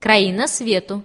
Країна свету.